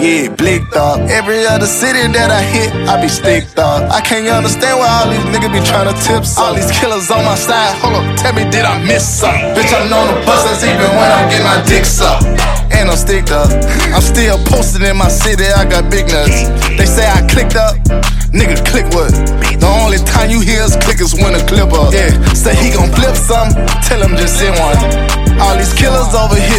Yeah, blick dog. Every other city that I hit, I be stick dog. I can't understand why all these niggas be trying to tip some. All these killers on my side, hold up, tell me did I miss something? Bitch, I'm known to bust us even when I'm getting my dick sucked. And I'm sticked up. I'm still posted in my city, I got big nuts. They say I clicked up. Nigga, click what? The only time you hear us click is when a clip up. Yeah, say he gon' flip something, tell him just send one. All these killers over here,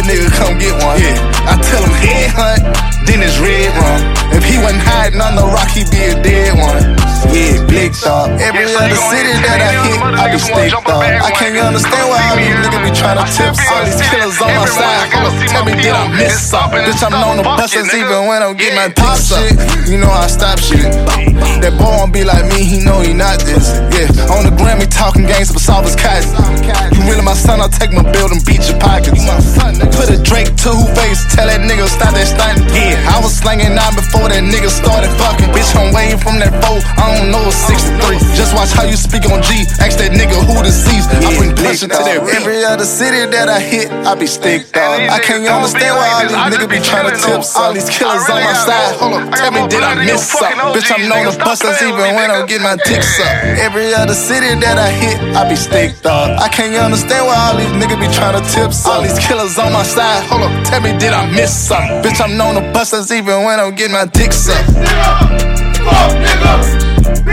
he on the rock, he'd be a dead one. Yeah, blick dog. Every other city that I hit, I be sticked up. I can't understand why all these niggas be trying to tip some. All these killers on my side, tell me did I miss something? Bitch, I'm known to bust us even when I'm getting my pop shit. You know I stop shit. That boy won't be like me, he know he not this. Yeah, on the Grammy talking games, but solve his cousin. You really my son, I'll take my bill and beat your pockets. Put a Drake to who face, tell that nigga stop that stunting. Was slanging nine before that nigga started fucking. Bitch, I'm waiting from that foe, I don't know 63. Just watch how you speak on G, ask that nigga who the sees. I bring pressure to that beat. Every other city that I hit, I be sticked up. I can't understand why all these niggas be trying to tip some. All these killers on my side, hold up, tell me did I miss something? Bitch, I'm known to bust us even when I'm getting my dick sucked. Every other city that I hit, I be sticked up. I can't understand why all these niggas be trying to tip some. All these killers on my side, hold up, tell me did I miss something? Bitch, I'm known to bust us even when I'm getting my dick sucked. Nigga, fuck nigga.